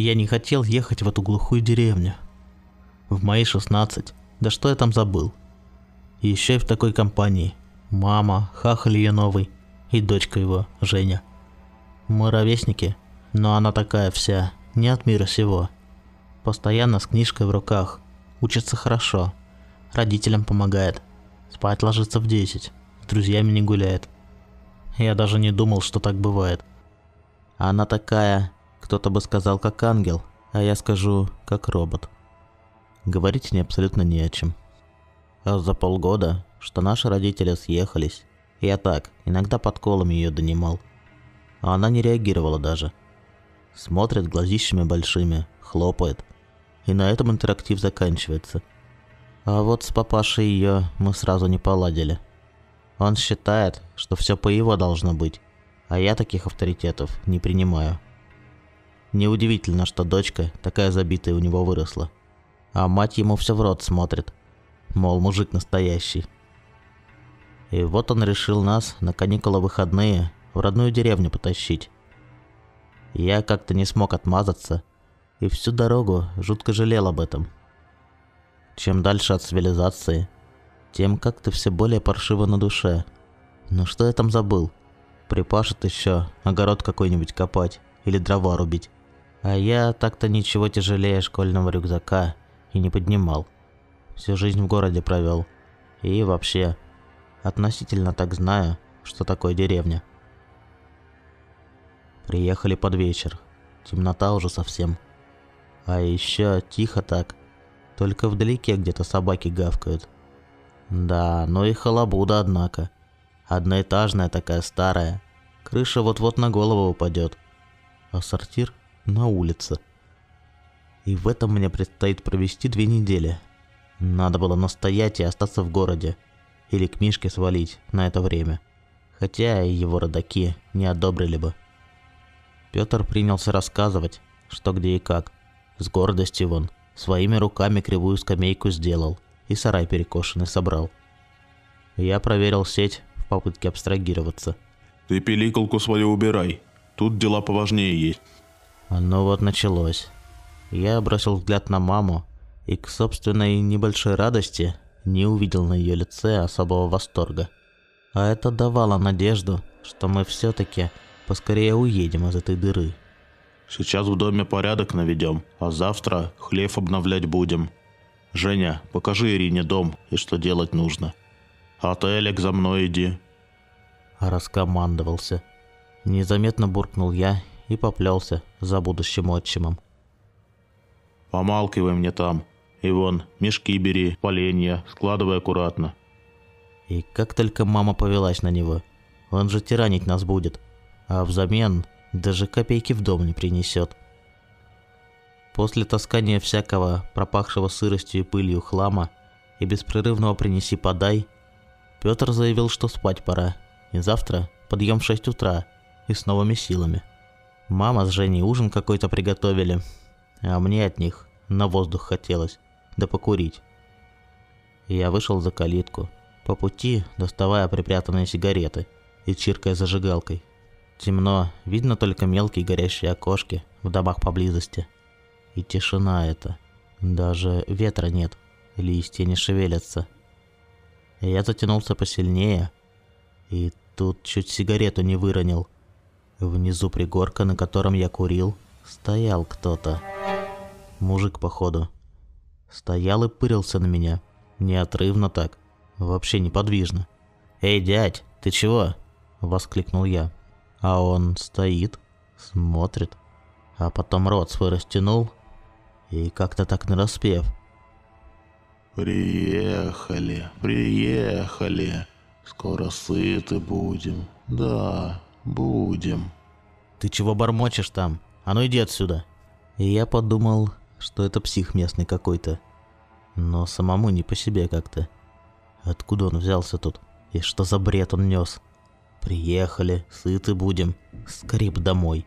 Я не хотел ехать в эту глухую деревню. В мои 16. Да что я там забыл? Еще и в такой компании. Мама, хахаль ее новый и дочка его, Женя. Мы ровесники, но она такая вся, не от мира сего. Постоянно с книжкой в руках, учится хорошо, родителям помогает, спать ложится в 10, с друзьями не гуляет. Я даже не думал, что так бывает. Она такая, кто-то бы сказал, как ангел, а я скажу, как робот. Говорить не абсолютно не о чем. А за полгода, что наши родители съехались, я так, иногда под колом ее донимал. А она не реагировала даже. Смотрит глазищами большими, хлопает. И на этом интерактив заканчивается. А вот с папашей ее мы сразу не поладили. Он считает, что все по его должно быть, а я таких авторитетов не принимаю. Неудивительно, что дочка такая забитая у него выросла. А мать ему все в рот смотрит. Мол, мужик настоящий. И вот он решил нас на каникулы выходные в родную деревню потащить. Я как-то не смог отмазаться, и всю дорогу жутко жалел об этом. Чем дальше от цивилизации, тем как-то все более паршиво на душе. Ну что я там забыл? Припашет еще огород какой-нибудь копать или дрова рубить. А я так-то ничего тяжелее школьного рюкзака и не поднимал. Всю жизнь в городе провел. И вообще, Относительно так знаю, что такое деревня. Приехали под вечер. Темнота уже совсем. А еще тихо так. Только вдалеке где-то собаки гавкают. Да, ну и халабуда, однако. Одноэтажная такая старая. Крыша вот-вот на голову упадет. А сортир на улице. И в этом мне предстоит провести две недели. Надо было настоять и остаться в городе или к Мишке свалить на это время. Хотя и его родаки не одобрили бы. Петр принялся рассказывать, что где и как. С гордостью вон, своими руками кривую скамейку сделал и сарай перекошенный собрал. Я проверил сеть в попытке абстрагироваться. «Ты пиликалку свою убирай, тут дела поважнее есть». Ну вот началось. Я бросил взгляд на маму и к собственной небольшой радости не увидел на ее лице особого восторга. А это давало надежду, что мы все-таки поскорее уедем из этой дыры. Сейчас в доме порядок наведем, а завтра хлев обновлять будем. Женя, покажи Ирине дом и что делать нужно. А ты, Элек, за мной иди. Раскомандовался. Незаметно буркнул я и поплелся за будущим отчимом. Помалкивай мне там, и вон, мешки бери, поленья, складывай аккуратно. И как только мама повелась на него, он же тиранить нас будет, а взамен даже копейки в дом не принесет. После таскания всякого пропахшего сыростью и пылью хлама и беспрерывного «принеси-подай», Петр заявил, что спать пора, и завтра подъем в 6 утра и с новыми силами. Мама с Женей ужин какой-то приготовили, а мне от них на воздух хотелось да покурить. Я вышел за калитку, по пути доставая припрятанные сигареты и чиркая зажигалкой. Темно, видно только мелкие горящие окошки в домах поблизости. И тишина эта. Даже ветра нет, листья не шевелятся. Я затянулся посильнее, и тут чуть сигарету не выронил. Внизу пригорка, на котором я курил, стоял кто-то. Мужик, походу. Стоял и пырился на меня. Неотрывно так. Вообще неподвижно. «Эй, дядь, ты чего?» – воскликнул я. А он стоит, смотрит, а потом рот свой растянул и как-то так нараспев. «Приехали, приехали, скоро сыты будем, да, будем». «Ты чего бормочешь там? А ну иди отсюда!» И я подумал, что это псих местный какой-то. Но самому не по себе как-то. Откуда он взялся тут? И что за бред он нес? Приехали, сыты будем, скрип домой.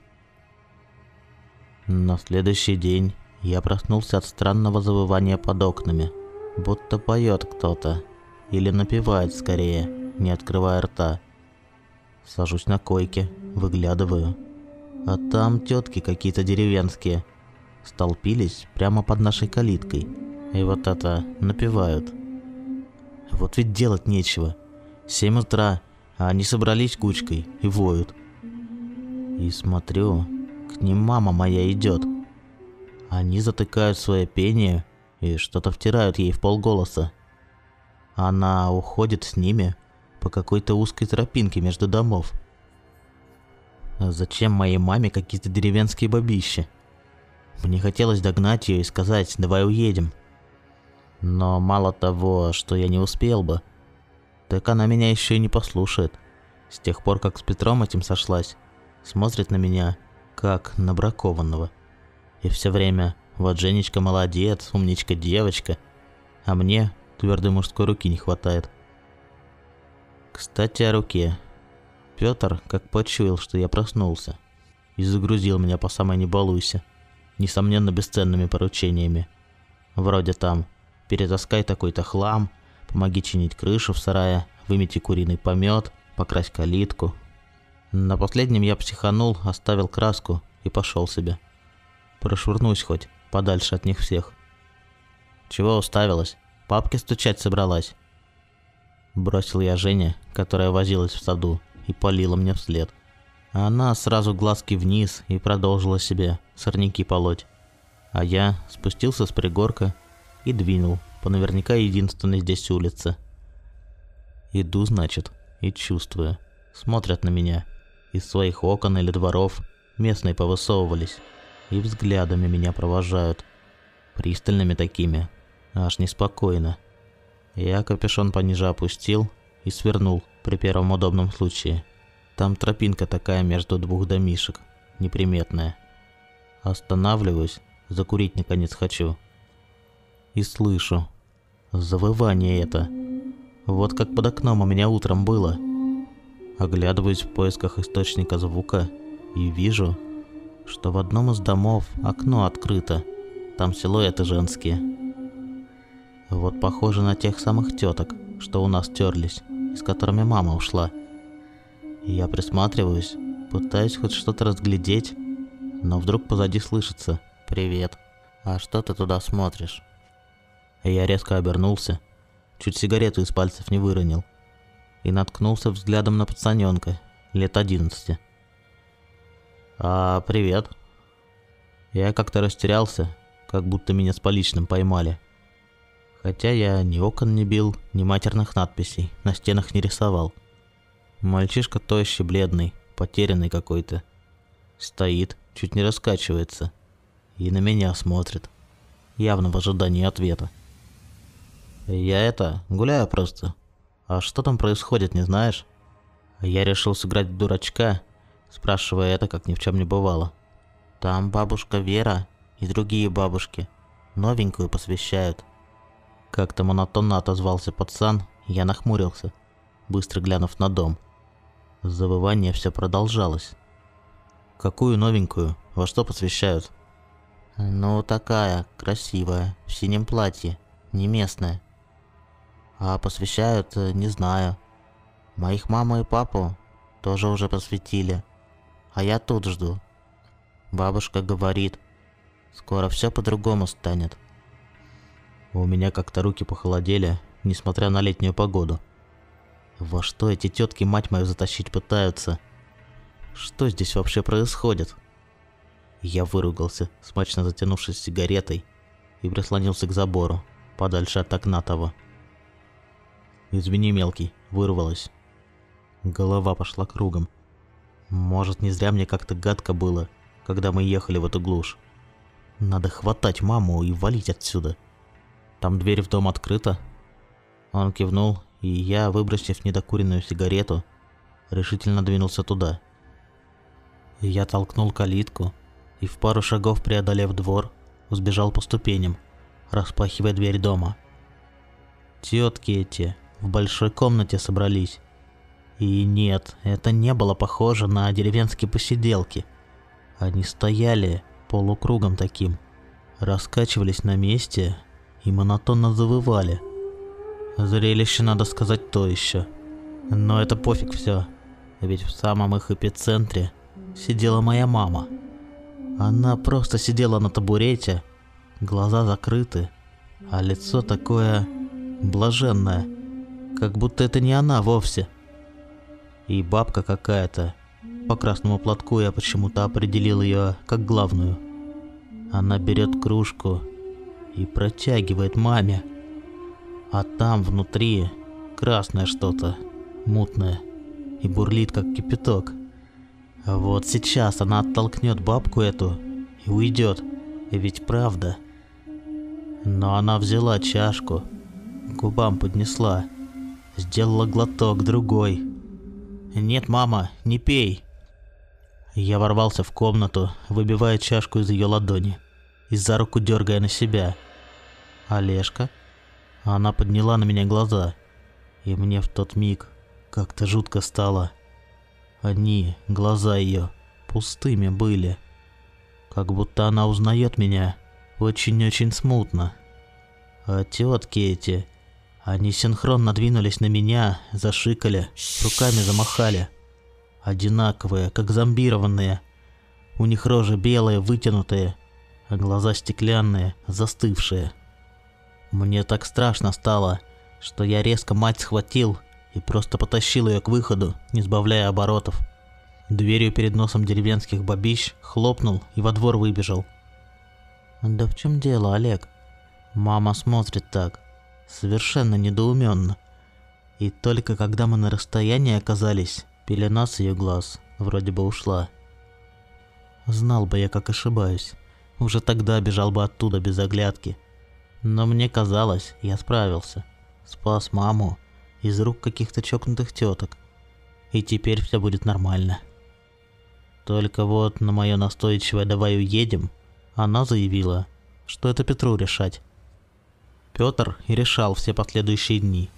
На следующий день я проснулся от странного завывания под окнами. Будто поет кто-то. Или напевает скорее, не открывая рта. Сажусь на койке, выглядываю. А там тетки какие-то деревенские – столпились прямо под нашей калиткой. И вот это напевают. Вот ведь делать нечего. Семь утра, а они собрались кучкой и воют. И смотрю, к ним мама моя идет. Они затыкают свое пение и что-то втирают ей в полголоса. Она уходит с ними по какой-то узкой тропинке между домов. А зачем моей маме какие-то деревенские бабищи? Мне хотелось догнать ее и сказать «давай уедем». Но мало того, что я не успел бы, так она меня еще и не послушает. С тех пор, как с Петром этим сошлась, смотрит на меня, как на бракованного. И все время «вот Женечка молодец, умничка девочка», а мне твердой мужской руки не хватает. Кстати, о руке. Петр как почуял, что я проснулся, и загрузил меня по самой не балуйся, несомненно бесценными поручениями. Вроде там «перетаскай такой-то хлам», «помоги чинить крышу в сарае», «вымети куриный помет», «покрась калитку». На последнем я психанул, оставил краску и пошел себе. Прошвырнусь хоть, подальше от них всех. Чего уставилась? Папке стучать собралась. Бросил я Жене, которая возилась в саду, и полила мне вслед. А она сразу глазки вниз и продолжила себе сорняки полоть. А я спустился с пригорка и двинул по наверняка единственной здесь улице. Иду, значит, и чувствую. Смотрят на меня. Из своих окон или дворов местные повысовывались и взглядами меня провожают. Пристальными такими, аж неспокойно. Я капюшон пониже опустил и свернул при первом удобном случае. Там тропинка такая между двух домишек, неприметная. Останавливаюсь, закурить наконец хочу. И слышу. Завывание это. Вот как под окном у меня утром было. Оглядываюсь в поисках источника звука и вижу, что в одном из домов окно открыто. Там силуэты женские. Вот похоже на тех самых теток, что у нас терлись, с которыми мама ушла. Я присматриваюсь, пытаюсь хоть что-то разглядеть, но вдруг позади слышится «Привет, а что ты туда смотришь?» Я резко обернулся, чуть сигарету из пальцев не выронил, и наткнулся взглядом на пацаненка, лет одиннадцати. «А, привет». Я как-то растерялся, как будто меня с поличным поймали. Хотя я ни окон не бил, ни матерных надписей на стенах не рисовал. Мальчишка тощий, бледный, потерянный какой-то. Стоит, чуть не раскачивается. И на меня смотрит. Явно в ожидании ответа. Я это, гуляю просто. А что там происходит, не знаешь? Я решил сыграть дурачка, спрашивая это, как ни в чем не бывало. Там бабушка Вера и другие бабушки. Новенькую посвящают. Как-то монотонно отозвался пацан, я нахмурился, быстро глянув на дом. Завывание все продолжалось. Какую новенькую? Во что посвящают? Ну, такая, красивая, в синем платье, не местная. А посвящают, э, не знаю. Моих маму и папу тоже уже посвятили. А я тут жду. Бабушка говорит, скоро все по-другому станет. У меня как-то руки похолодели, несмотря на летнюю погоду. Во что эти тетки мать мою затащить пытаются? Что здесь вообще происходит? Я выругался, смачно затянувшись сигаретой, и прислонился к забору, подальше от окна того. «Извини, мелкий, вырвалась». Голова пошла кругом. Может, не зря мне как-то гадко было, когда мы ехали в эту глушь. Надо хватать маму и валить отсюда. Там дверь в дом открыта?» Он кивнул, и я, выбросив недокуренную сигарету, решительно двинулся туда. Я толкнул калитку и в пару шагов преодолев двор, сбежал по ступеням, распахивая дверь дома. Тетки эти в большой комнате собрались. И нет, это не было похоже на деревенские посиделки. Они стояли полукругом таким, раскачивались на месте и монотонно завывали. Зрелище, надо сказать, то еще. Но это пофиг все, ведь в самом их эпицентре сидела моя мама. Она просто сидела на табурете, глаза закрыты, а лицо такое блаженное, как будто это не она вовсе. И бабка какая-то. По красному платку я почему-то определил ее как главную. Она берет кружку и протягивает маме. А там внутри красное что-то, мутное, и бурлит как кипяток. А вот сейчас она оттолкнет бабку эту и уйдет. Ведь правда. Но она взяла чашку, губам поднесла, сделала глоток другой. «Нет, мама, не пей!» Я ворвался в комнату, выбивая чашку из ее ладони и за руку дергая на себя. «Олежка?» Она подняла на меня глаза, и мне в тот миг как-то жутко стало. Они, глаза ее, пустыми были. Как будто она узнает меня очень-очень смутно. А тетки эти, они синхронно двинулись на меня, зашикали, руками замахали. Одинаковые, как зомбированные. У них рожи белые, вытянутые, а глаза стеклянные, застывшие. Мне так страшно стало, что я резко мать схватил и просто потащил ее к выходу, не сбавляя оборотов. Дверью перед носом деревенских бабищ хлопнул и во двор выбежал. «Да в чем дело, Олег?» Мама смотрит так, совершенно недоуменно. И только когда мы на расстоянии оказались, пелена с ее глаз вроде бы ушла. Знал бы я, как ошибаюсь. Уже тогда бежал бы оттуда без оглядки. Но мне казалось, я справился. Спас маму из рук каких-то чокнутых теток. И теперь все будет нормально. Только вот на мое настойчивое «давай уедем» она заявила, что это Петру решать. Петр и решал все последующие дни.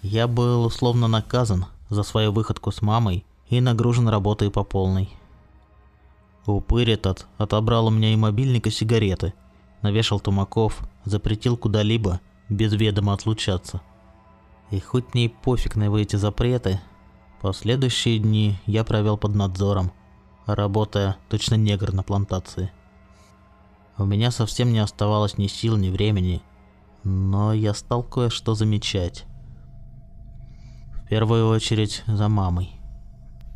Я был условно наказан за свою выходку с мамой и нагружен работой по полной. Упырь этот отобрал у меня и мобильник, и сигареты, навешал тумаков, запретил куда-либо без ведома отлучаться – и хоть мне и пофиг на его эти запреты, последующие дни я провел под надзором, работая точно негр на плантации. У меня совсем не оставалось ни сил, ни времени, но я стал кое-что замечать. В первую очередь за мамой.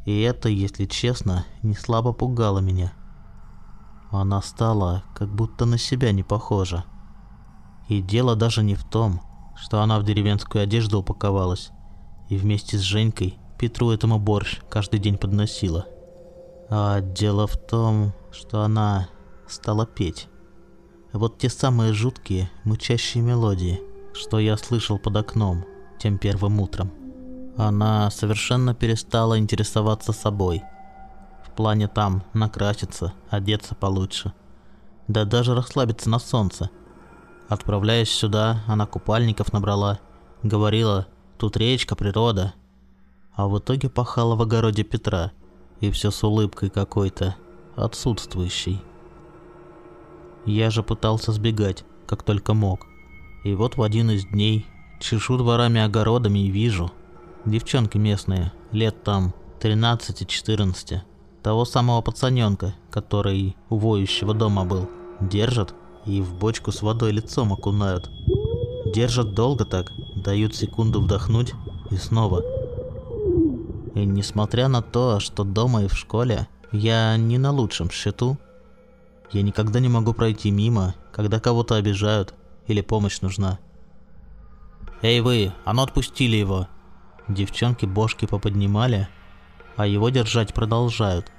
И это, если честно, не слабо пугало меня. Она стала как будто на себя не похожа. И дело даже не в том, что она в деревенскую одежду упаковалась и вместе с Женькой Петру этому борщ каждый день подносила. А дело в том, что она стала петь. Вот те самые жуткие, мучащие мелодии, что я слышал под окном тем первым утром. Она совершенно перестала интересоваться собой. В плане там накраситься, одеться получше. Да даже расслабиться на солнце – Отправляясь сюда, она купальников набрала. Говорила, тут речка, природа. А в итоге пахала в огороде Петра. И все с улыбкой какой-то, отсутствующей. Я же пытался сбегать, как только мог. И вот в один из дней чешу дворами-огородами и вижу. Девчонки местные, лет там 13-14. Того самого пацаненка, который у воющего дома был. Держат и в бочку с водой лицом окунают. Держат долго так, дают секунду вдохнуть и снова. И несмотря на то, что дома и в школе я не на лучшем счету, я никогда не могу пройти мимо, когда кого-то обижают или помощь нужна. «Эй вы, а ну отпустили его!» Девчонки бошки поподнимали, а его держать продолжают.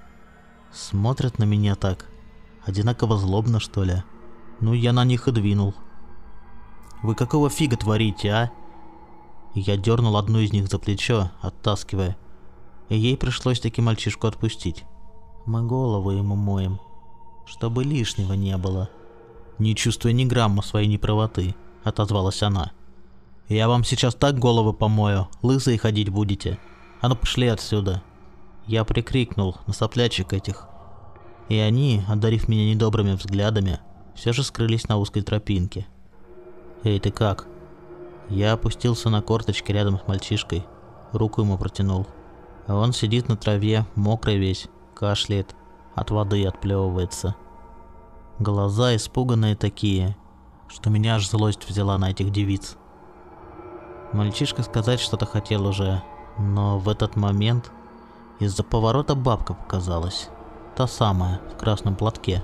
Смотрят на меня так, одинаково злобно что ли. Ну, я на них и двинул. «Вы какого фига творите, а?» Я дернул одну из них за плечо, оттаскивая. И ей пришлось таки мальчишку отпустить. Мы голову ему моем, чтобы лишнего не было. Не чувствуя ни грамма своей неправоты, отозвалась она. Я вам сейчас так голову помою, лысые ходить будете. А ну пошли отсюда. Я прикрикнул на соплячек этих. И они, одарив меня недобрыми взглядами, все же скрылись на узкой тропинке. «Эй, ты как?» Я опустился на корточки рядом с мальчишкой, руку ему протянул. А он сидит на траве, мокрый весь, кашляет. от воды отплевывается. Глаза испуганные такие, что меня аж злость взяла на этих девиц. Мальчишка сказать что-то хотел уже, но в этот момент из-за поворота бабка показалась. Та самая, в красном платке.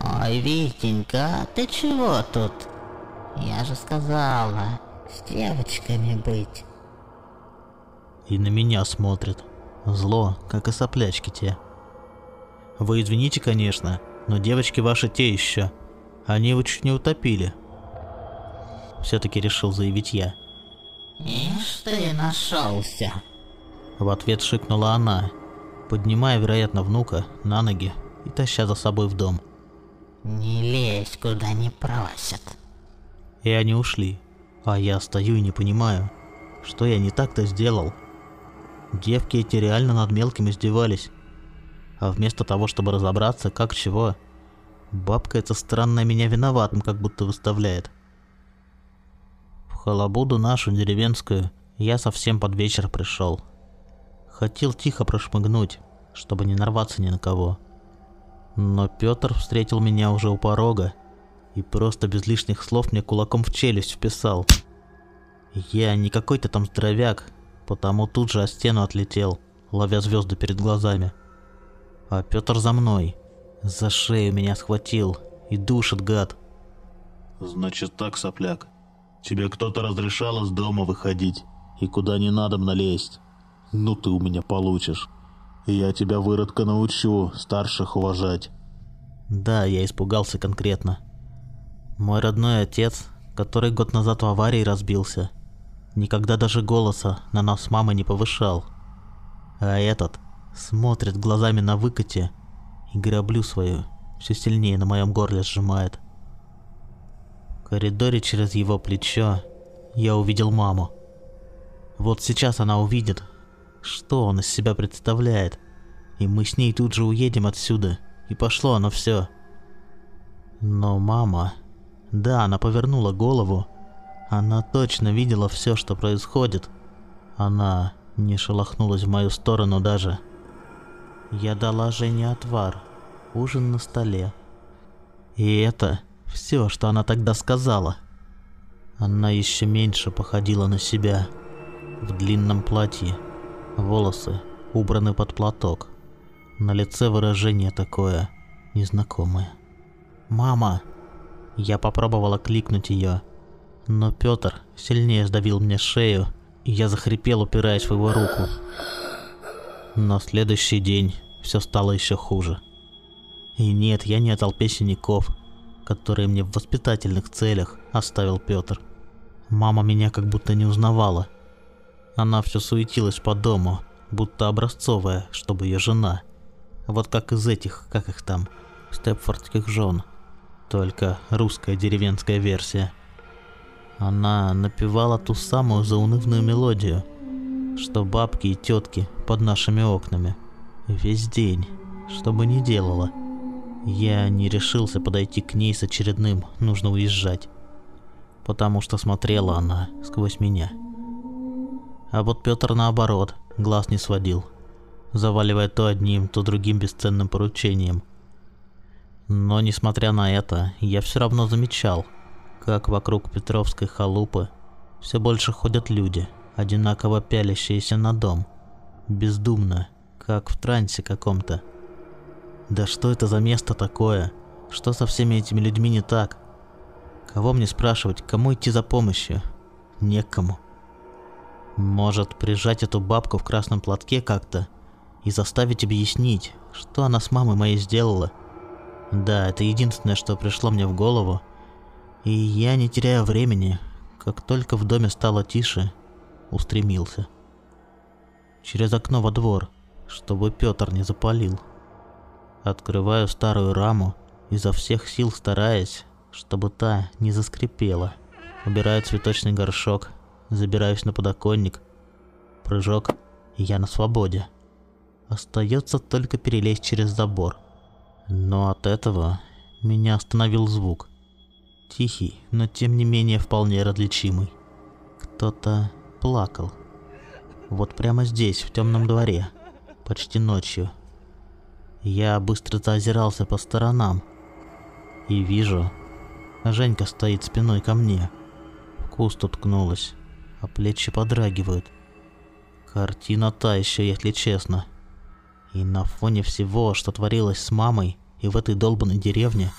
Ой, Витенька, ты чего тут? Я же сказала, с девочками быть. И на меня смотрит. Зло, как и соплячки те. Вы извините, конечно, но девочки ваши те еще. Они его чуть не утопили. Все-таки решил заявить я. Ишь ты нашелся. В ответ шикнула она, поднимая, вероятно, внука на ноги и таща за собой в дом. Не лезь, куда не просят. И они ушли, а я стою и не понимаю, что я не так-то сделал. Девки эти реально над мелким издевались. А вместо того, чтобы разобраться, как чего, бабка эта странная меня виноватым как будто выставляет. Халабуду нашу деревенскую я совсем под вечер пришел. Хотел тихо прошмыгнуть, чтобы не нарваться ни на кого. Но Петр встретил меня уже у порога и просто без лишних слов мне кулаком в челюсть вписал. Я не какой-то там здоровяк, потому тут же о стену отлетел, ловя звезды перед глазами. А Петр за мной, за шею меня схватил и душит гад. Значит так, сопляк. Тебе кто-то разрешал из дома выходить и куда не надо налезть. Ну ты у меня получишь. Я тебя, выродка, научу старших уважать. Да, я испугался конкретно. Мой родной отец, который год назад в аварии разбился, никогда даже голоса на нас с мамой не повышал. А этот смотрит глазами на выкате и граблю свою все сильнее на моем горле сжимает. Коридоре через его плечо я увидел маму. Вот сейчас она увидит, что он из себя представляет, и мы с ней тут же уедем отсюда, и пошло оно все. Но мама... Да, она повернула голову. Она точно видела все, что происходит. Она не шелохнулась в мою сторону даже. Я дала Жене отвар. Ужин на столе. И это все, что она тогда сказала. Она еще меньше походила на себя. В длинном платье. Волосы убраны под платок. На лице выражение такое незнакомое. «Мама!» Я попробовала кликнуть ее, но Петр сильнее сдавил мне шею, и я захрипел, упираясь в его руку. На следующий день все стало еще хуже. И нет, я не о толпе синяков, которые мне в воспитательных целях оставил Петр. Мама меня как будто не узнавала. Она все суетилась по дому, будто образцовая, чтобы ее жена. Вот как из этих, как их там, степфордских жен. Только русская деревенская версия. Она напевала ту самую заунывную мелодию, что бабки и тетки под нашими окнами. Весь день, что бы ни делала. Я не решился подойти к ней с очередным «нужно уезжать», потому что смотрела она сквозь меня. А вот Петр наоборот, глаз не сводил, заваливая то одним, то другим бесценным поручением. Но несмотря на это, я все равно замечал, как вокруг Петровской халупы все больше ходят люди, одинаково пялящиеся на дом, бездумно, как в трансе каком-то. Да что это за место такое? Что со всеми этими людьми не так? Кого мне спрашивать, кому идти за помощью? Некому. Может, прижать эту бабку в красном платке как-то и заставить объяснить, что она с мамой моей сделала? Да, это единственное, что пришло мне в голову. И я, не теряя времени, как только в доме стало тише, устремился. Через окно во двор, чтобы Петр не запалил. Открываю старую раму, изо всех сил стараясь, чтобы та не заскрипела. Убираю цветочный горшок, забираюсь на подоконник. Прыжок, и я на свободе. Остается только перелезть через забор. Но от этого меня остановил звук. Тихий, но тем не менее вполне различимый. Кто-то плакал. Вот прямо здесь, в темном дворе, почти ночью. Я быстро заозирался по сторонам и вижу, Женька стоит спиной ко мне. В куст уткнулась, а плечи подрагивают. Картина та еще, если честно. И на фоне всего, что творилось с мамой и в этой долбанной деревне,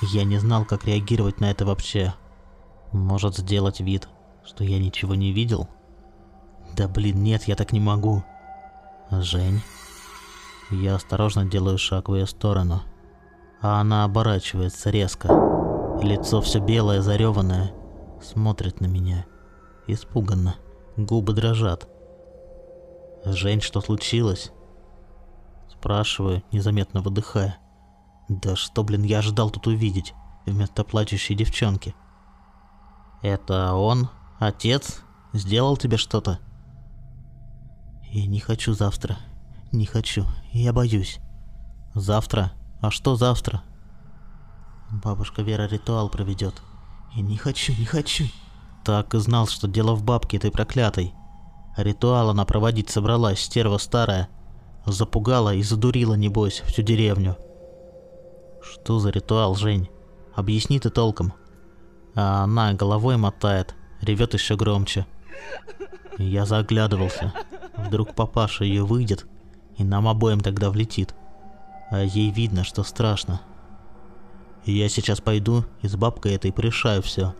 я не знал, как реагировать на это вообще. Может сделать вид, что я ничего не видел? Да блин, нет, я так не могу. Жень. Я осторожно делаю шаг в ее сторону. А она оборачивается резко. Лицо все белое, зареванное. Смотрит на меня. Испуганно. Губы дрожат. «Жень, что случилось?» Спрашиваю, незаметно выдыхая. «Да что, блин, я ожидал тут увидеть, вместо плачущей девчонки?» «Это он, отец, сделал тебе что-то?» «Я не хочу завтра. Не хочу. Я боюсь». «Завтра? А что завтра?» Бабушка Вера ритуал проведет. Я не хочу, не хочу. Так и знал, что дело в бабке этой проклятой. Ритуал она проводить собралась, стерва старая. Запугала и задурила, небось, всю деревню. Что за ритуал, Жень? Объясни ты толком. А она головой мотает, ревет еще громче. Я заглядывался. Вдруг папаша ее выйдет, и нам обоим тогда влетит. А ей видно, что страшно. Я сейчас пойду и с бабкой этой порешаю все.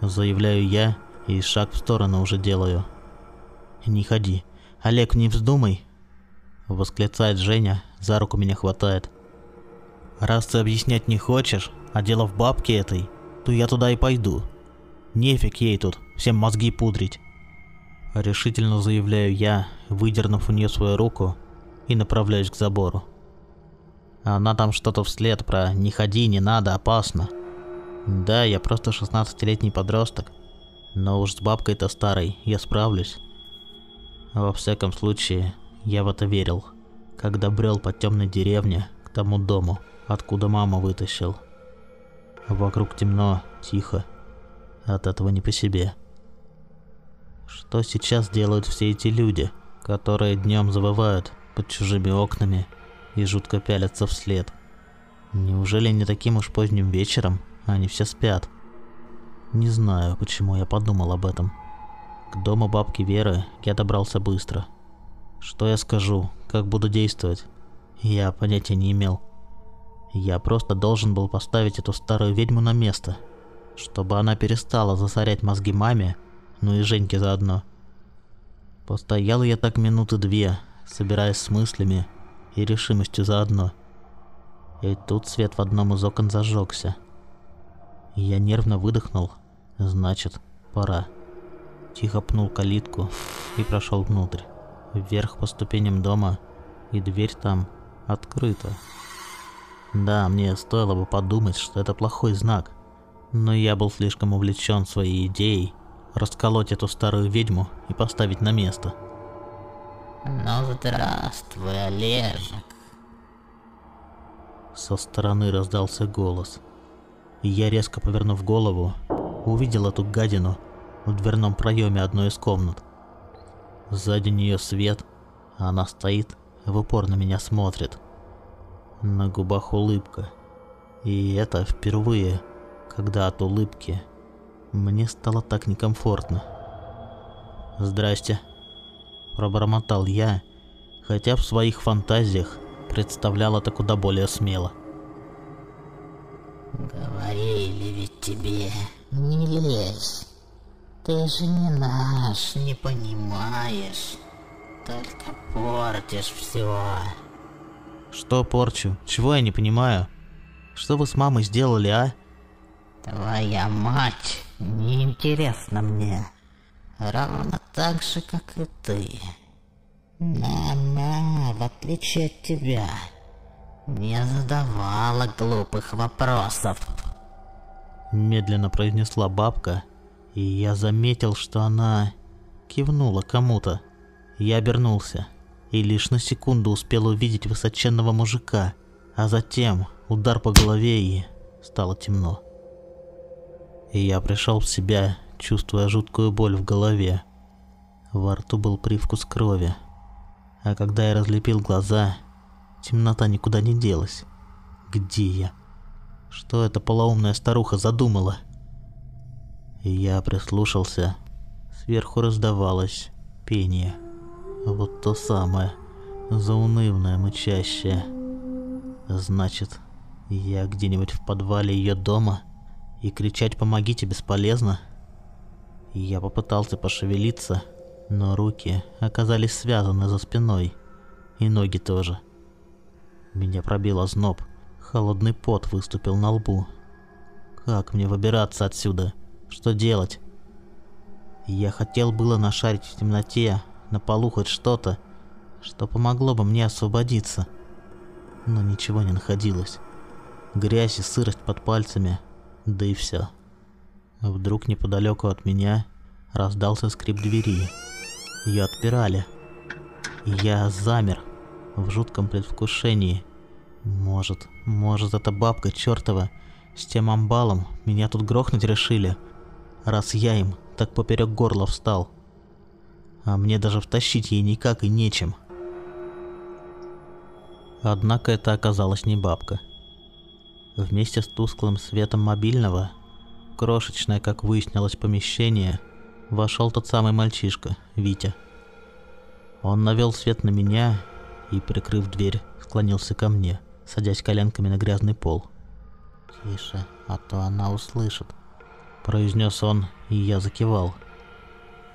Заявляю я и шаг в сторону уже делаю. Не ходи. Олег, не вздумай. Восклицает Женя, за руку меня хватает. Раз ты объяснять не хочешь, а дело в бабке этой, то я туда и пойду. Нефиг ей тут всем мозги пудрить. Решительно заявляю я, выдернув у нее свою руку и направляюсь к забору. Она там что-то вслед про «не ходи, не надо, опасно». Да, я просто 16-летний подросток, но уж с бабкой-то старой я справлюсь. Во всяком случае, я в это верил, когда брел по темной деревне к тому дому, откуда мама вытащил. Вокруг темно, тихо, от этого не по себе. Что сейчас делают все эти люди, которые днем завывают под чужими окнами и жутко пялятся вслед. Неужели не таким уж поздним вечером они все спят? Не знаю, почему я подумал об этом. К дому бабки Веры я добрался быстро. Что я скажу, как буду действовать, я понятия не имел. Я просто должен был поставить эту старую ведьму на место, чтобы она перестала засорять мозги маме, ну и Женьке заодно. Постоял я так минуты две, собираясь с мыслями и решимостью заодно. И тут свет в одном из окон зажегся. Я нервно выдохнул. Значит, пора. Тихо пнул калитку и прошел внутрь. Вверх по ступеням дома, и дверь там открыта. Да, мне стоило бы подумать, что это плохой знак. Но я был слишком увлечен своей идеей расколоть эту старую ведьму и поставить на место. Ну здравствуй, Олежек. Со стороны раздался голос. Я, резко повернув голову, увидел эту гадину в дверном проеме одной из комнат. Сзади нее свет, а она стоит в упор на меня смотрит. На губах улыбка. И это впервые, когда от улыбки мне стало так некомфортно. «Здрасте», пробормотал я, хотя в своих фантазиях представлял это куда более смело. Говорили ведь тебе, не лезь. Ты же не наш, не понимаешь. Только портишь все. Что порчу? Чего я не понимаю? Что вы с мамой сделали, а? Твоя мать неинтересна мне. Ровно так же, как и ты. Мама, в отличие от тебя, не задавала глупых вопросов. Медленно произнесла бабка, и я заметил, что она кивнула кому-то. Я обернулся и лишь на секунду успел увидеть высоченного мужика, а затем удар по голове и стало темно. И я пришел в себя чувствуя жуткую боль в голове. Во рту был привкус крови. А когда я разлепил глаза, Темнота никуда не делась. Где я? Что эта полоумная старуха задумала? Я прислушался. Сверху раздавалось пение. Вот то самое, заунывное, мычащее. Значит, я где-нибудь в подвале ее дома, и кричать «помогите» бесполезно. Я попытался пошевелиться, но руки оказались связаны за спиной, и ноги тоже. Меня пробило зноб, холодный пот выступил на лбу. Как мне выбираться отсюда? Что делать? Я хотел было нашарить в темноте, на полу хоть что-то, что помогло бы мне освободиться. Но ничего не находилось. Грязь и сырость под пальцами, да и все. Вдруг неподалеку от меня раздался скрип двери. Ее отпирали. Я замер в жутком предвкушении. Может, может, эта бабка чертова с тем амбалом меня тут грохнуть решили, раз я им так поперек горла встал. А мне даже втащить ей никак и нечем. Однако это оказалась не бабка. Вместе с тусклым светом мобильного, крошечное, как выяснилось, помещение, вошел тот самый мальчишка, Витя. Он навел свет на меня и, прикрыв дверь, склонился ко мне, садясь коленками на грязный пол. «Тише, а то она услышит», — произнес он, и я закивал.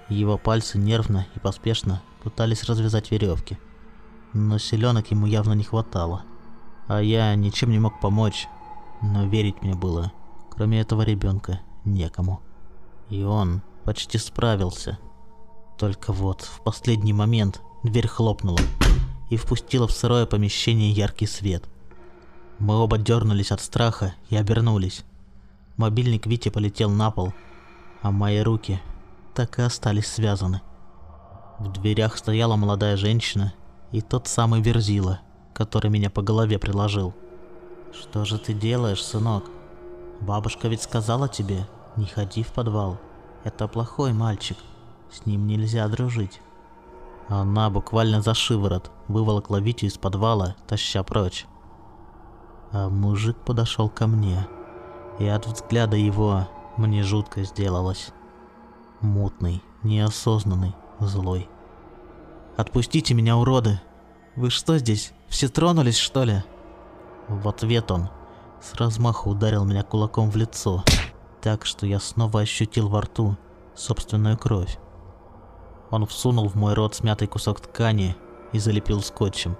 Его пальцы нервно и поспешно пытались развязать веревки, но селенок ему явно не хватало, а я ничем не мог помочь, но верить мне было, кроме этого ребенка, некому. И он почти справился. Только вот в последний момент дверь хлопнула и впустила в сырое помещение яркий свет. Мы оба дернулись от страха и обернулись. Мобильник Вити полетел на пол, а мои руки так и остались связаны. В дверях стояла молодая женщина и тот самый Верзила, который меня по голове приложил. «Что же ты делаешь, сынок? Бабушка ведь сказала тебе, не ходи в подвал. Это плохой мальчик, с ним нельзя дружить». Она буквально за шиворот выволокла Витю из подвала, таща прочь. А мужик подошел ко мне и от взгляда его мне жутко сделалось. Мутный, неосознанный, злой. «Отпустите меня, уроды! Вы что здесь, все тронулись, что ли?» В ответ он с размаху ударил меня кулаком в лицо, так что я снова ощутил во рту собственную кровь. Он всунул в мой рот смятый кусок ткани и залепил скотчем,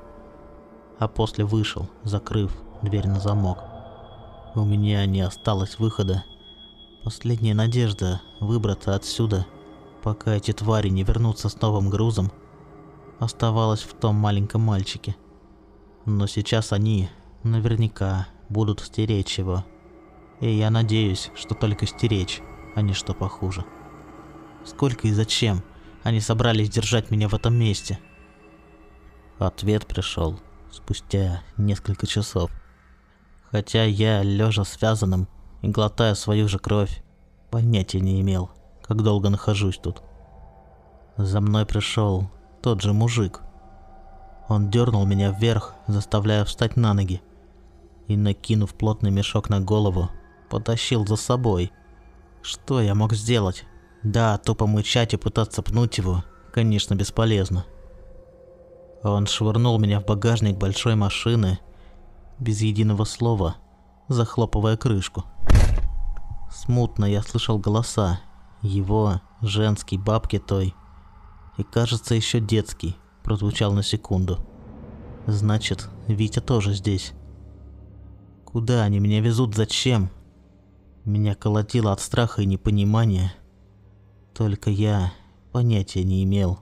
а после вышел, закрыв дверь на замок. У меня не осталось выхода. Последняя надежда выбраться отсюда, пока эти твари не вернутся с новым грузом, оставалась в том маленьком мальчике. Но сейчас они наверняка будут стеречь его. И я надеюсь, что только стеречь, а не что похуже. Сколько и зачем они собрались держать меня в этом месте? Ответ пришел спустя несколько часов. Хотя я, лежа связанным и глотая свою же кровь, понятия не имел, как долго нахожусь тут. За мной пришел тот же мужик. Он дернул меня вверх, заставляя встать на ноги, и, накинув плотный мешок на голову, потащил за собой. Что я мог сделать? Да, тупо мычать и пытаться пнуть его, конечно, бесполезно. Он швырнул меня в багажник большой машины без единого слова, захлопывая крышку. Смутно я слышал голоса. Его, женский, бабки той. И кажется, еще детский, прозвучал на секунду. Значит, Витя тоже здесь. Куда они меня везут, зачем? Меня колотило от страха и непонимания. Только я понятия не имел,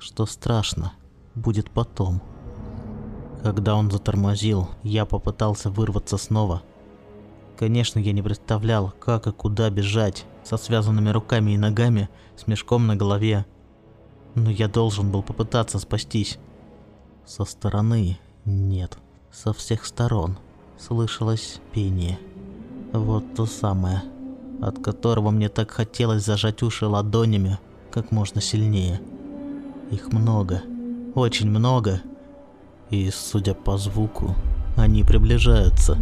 что страшно будет потом. Когда он затормозил, я попытался вырваться снова. Конечно, я не представлял, как и куда бежать, со связанными руками и ногами, с мешком на голове. Но я должен был попытаться спастись. Со стороны нет, со всех сторон слышалось пение. Вот то самое, от которого мне так хотелось зажать уши ладонями как можно сильнее. Их много, очень много, И, судя по звуку, они приближаются.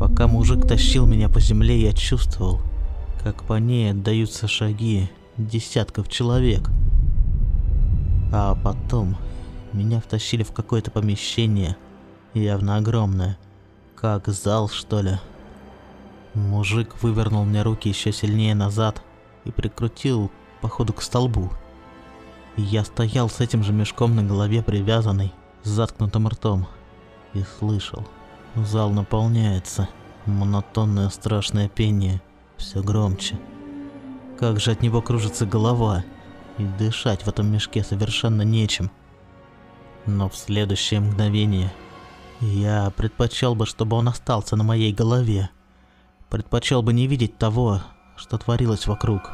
Пока мужик тащил меня по земле, я чувствовал, как по ней отдаются шаги десятков человек. А потом меня втащили в какое-то помещение, явно огромное, как зал, что ли. Мужик вывернул мне руки еще сильнее назад и прикрутил, походу, к столбу. Я стоял с этим же мешком на голове привязанный, с заткнутым ртом, и слышал. Зал наполняется, монотонное страшное пение, все громче. Как же от него кружится голова, и дышать в этом мешке совершенно нечем. Но в следующее мгновение я предпочел бы, чтобы он остался на моей голове. Предпочел бы не видеть того, что творилось вокруг.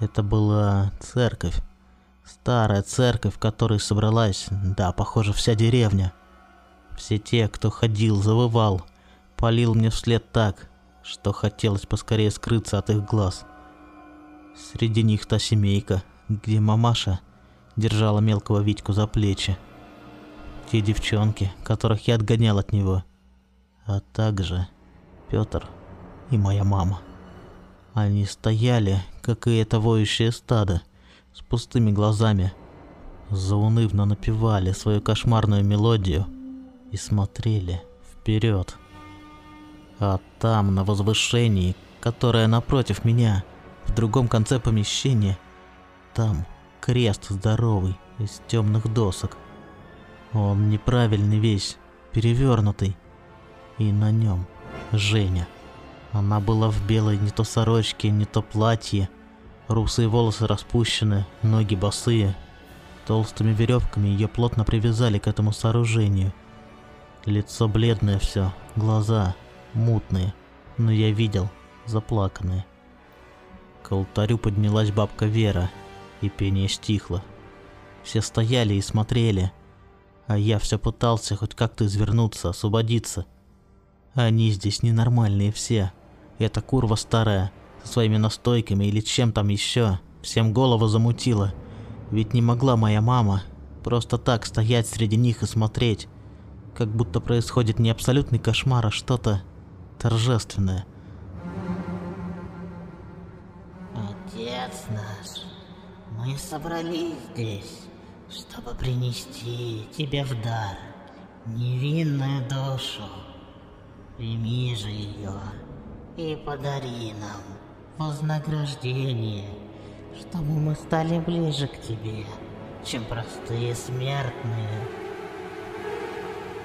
Это была церковь. Старая церковь, в которой собралась, да, похоже, вся деревня. Все те, кто ходил, завывал, полил мне вслед так, что хотелось поскорее скрыться от их глаз. Среди них та семейка, где мамаша держала мелкого Витьку за плечи. Те девчонки, которых я отгонял от него. А также Петр и моя мама. Они стояли, как и это воющее стадо, с пустыми глазами, заунывно напевали свою кошмарную мелодию и смотрели вперед. А там, на возвышении, которое напротив меня, в другом конце помещения, там крест здоровый из темных досок. Он неправильный весь, перевернутый, и на нем Женя. Она была в белой не то сорочке, не то платье. Русые волосы распущены, ноги босые. Толстыми веревками ее плотно привязали к этому сооружению. Лицо бледное все, глаза мутные, но я видел, заплаканные. К алтарю поднялась бабка Вера, и пение стихло. Все стояли и смотрели, а я все пытался хоть как-то извернуться, освободиться. Они здесь ненормальные все, эта курва старая, со своими настойками или чем там еще, всем голову замутила. Ведь не могла моя мама просто так стоять среди них и смотреть, как будто происходит не абсолютный кошмар, а что-то торжественное. Отец наш, мы собрались здесь, чтобы принести тебе в дар невинную душу. Прими же ее и подари нам вознаграждение, чтобы мы стали ближе к тебе, чем простые смертные.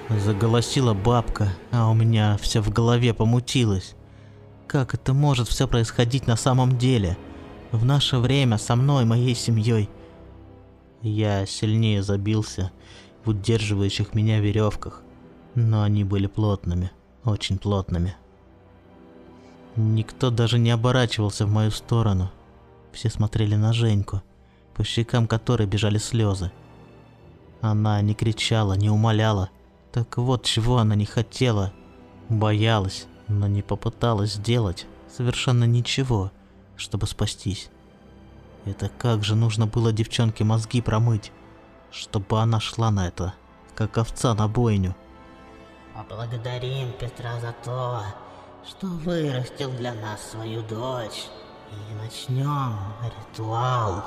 Заголосила бабка, а у меня все в голове помутилось. Как это может все происходить на самом деле? В наше время со мной, моей семьей. Я сильнее забился в удерживающих меня веревках, но они были плотными, очень плотными. Никто даже не оборачивался в мою сторону. Все смотрели на Женьку, по щекам которой бежали слезы. Она не кричала, не умоляла. Так вот чего она не хотела. Боялась, но не попыталась сделать совершенно ничего, чтобы спастись. Это как же нужно было девчонке мозги промыть, чтобы она шла на это, как овца на бойню. Поблагодарим Петра за то, что вырастил для нас свою дочь. И начнем ритуал.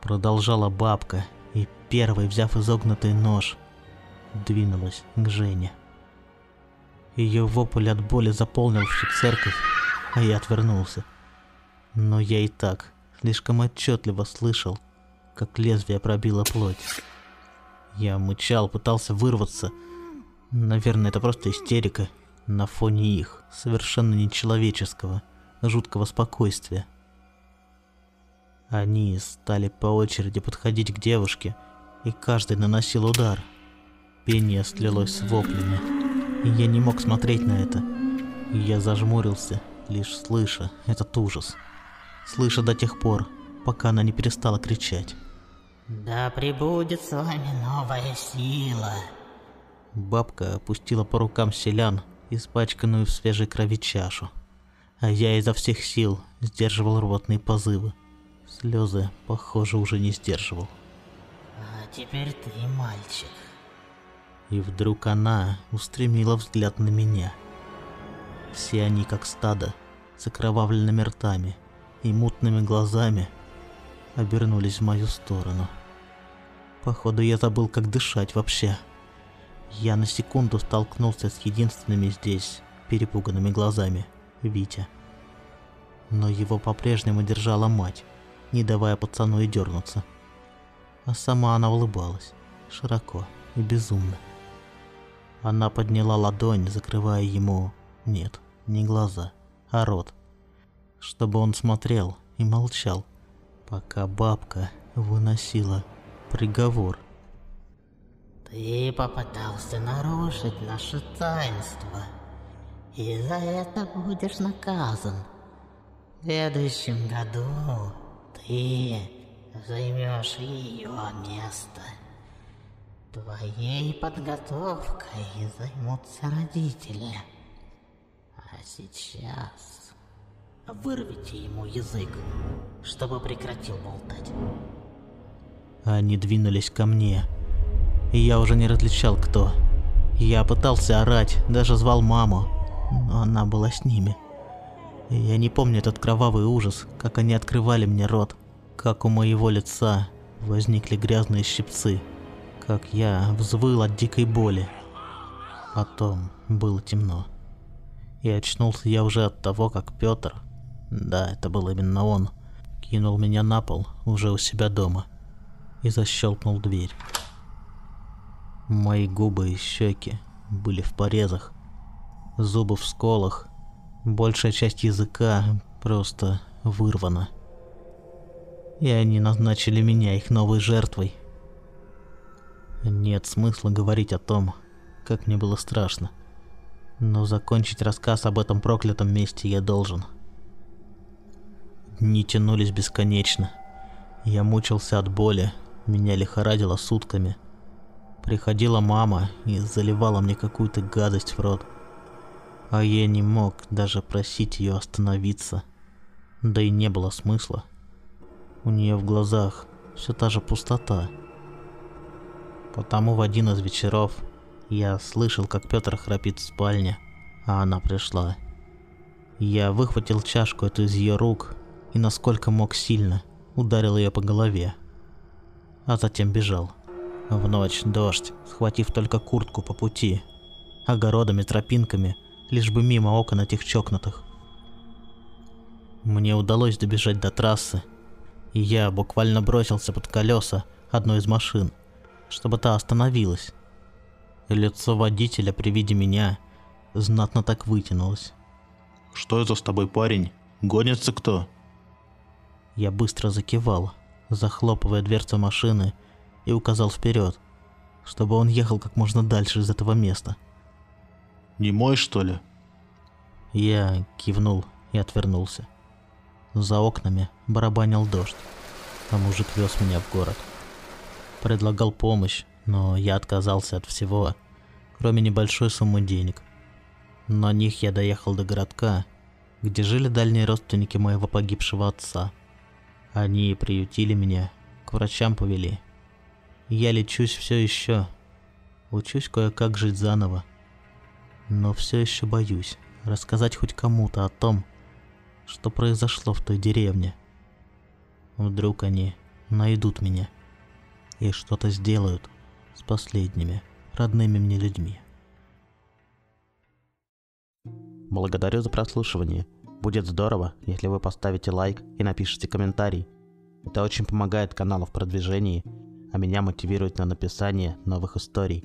Продолжала бабка, и первой, взяв изогнутый нож, двинулась к Жене. Ее вопль от боли заполнил всю церковь, а я отвернулся. Но я и так слишком отчетливо слышал, как лезвие пробило плоть. Я мычал, пытался вырваться. Наверное, это просто истерика, на фоне их совершенно нечеловеческого, жуткого спокойствия. Они стали по очереди подходить к девушке, и каждый наносил удар. Пение слилось с воплями, и я не мог смотреть на это. Я зажмурился, лишь слыша этот ужас. Слыша до тех пор, пока она не перестала кричать. Да пребудет с вами новая сила. Бабка опустила по рукам селян, испачканную в свежей крови чашу. А я изо всех сил сдерживал рвотные позывы. Слезы, похоже, уже не сдерживал. теперь ты мальчик. И вдруг она устремила взгляд на меня. Все они, как стадо, с окровавленными ртами и мутными глазами, обернулись в мою сторону. Походу, я забыл, как дышать вообще. Я на секунду столкнулся с единственными здесь перепуганными глазами Витя. Но его по-прежнему держала мать, не давая пацану и дернуться. А сама она улыбалась, широко и безумно. Она подняла ладонь, закрывая ему... Нет, не глаза, а рот. Чтобы он смотрел и молчал, пока бабка выносила приговор. Ты попытался нарушить наше таинство, и за это будешь наказан. В следующем году ты займешь ее место. Твоей подготовкой займутся родители. А сейчас вырвите ему язык, чтобы прекратил болтать. Они двинулись ко мне, и я уже не различал, кто. Я пытался орать, даже звал маму, но она была с ними. И я не помню этот кровавый ужас, как они открывали мне рот, как у моего лица возникли грязные щипцы, как я взвыл от дикой боли. Потом было темно. И очнулся я уже от того, как Петр, да, это был именно он, кинул меня на пол уже у себя дома и защелкнул дверь. Мои губы и щеки были в порезах, зубы в сколах, большая часть языка просто вырвана. И они назначили меня их новой жертвой. Нет смысла говорить о том, как мне было страшно. Но закончить рассказ об этом проклятом месте я должен. Дни тянулись бесконечно. Я мучился от боли, меня лихорадило сутками. Приходила мама и заливала мне какую-то гадость в рот. А я не мог даже просить ее остановиться. Да и не было смысла. У нее в глазах все та же пустота. Потому в один из вечеров я слышал, как Петр храпит в спальне, а она пришла. Я выхватил чашку эту из ее рук и насколько мог сильно ударил ее по голове а затем бежал. В ночь дождь, схватив только куртку по пути, огородами, тропинками, лишь бы мимо окон этих чокнутых. Мне удалось добежать до трассы, и я буквально бросился под колеса одной из машин, чтобы та остановилась. Лицо водителя при виде меня знатно так вытянулось. «Что это с тобой, парень? Гонится кто?» Я быстро закивал, захлопывая дверцу машины, и указал вперед, чтобы он ехал как можно дальше из этого места. «Не мой, что ли?» Я кивнул и отвернулся. За окнами барабанил дождь, а мужик вез меня в город. Предлагал помощь, но я отказался от всего, кроме небольшой суммы денег. На них я доехал до городка, где жили дальние родственники моего погибшего отца – они приютили меня, к врачам повели. Я лечусь все еще. Учусь кое-как жить заново. Но все еще боюсь рассказать хоть кому-то о том, что произошло в той деревне. Вдруг они найдут меня и что-то сделают с последними родными мне людьми. Благодарю за прослушивание. Будет здорово, если вы поставите лайк и напишите комментарий. Это очень помогает каналу в продвижении, а меня мотивирует на написание новых историй.